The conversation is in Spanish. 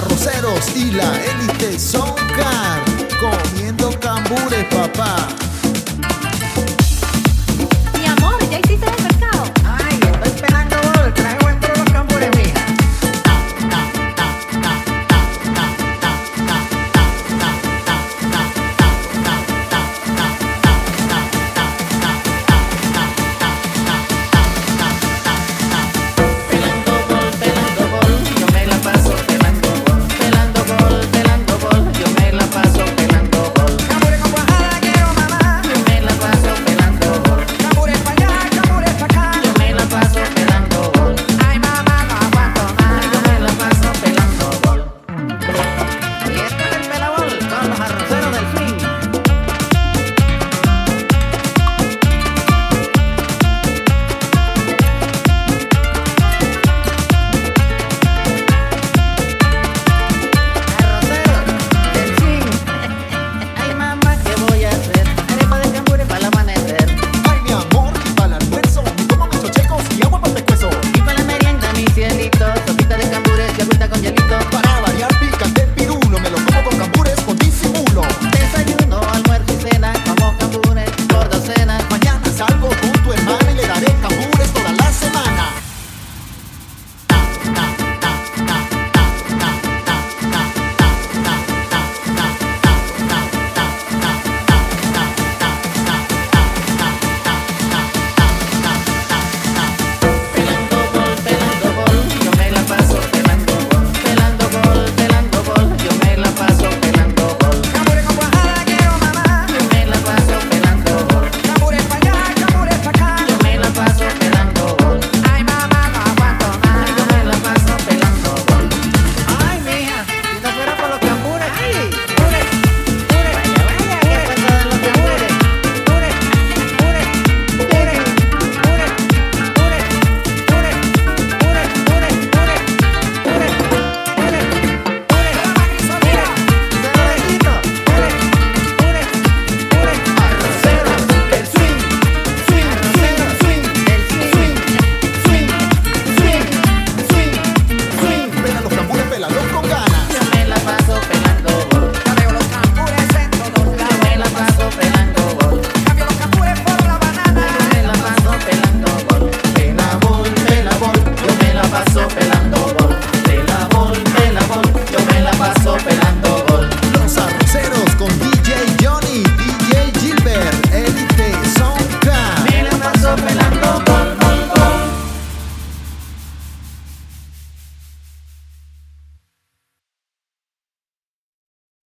arroceros y la élite son car. Comiendo cambures, papá.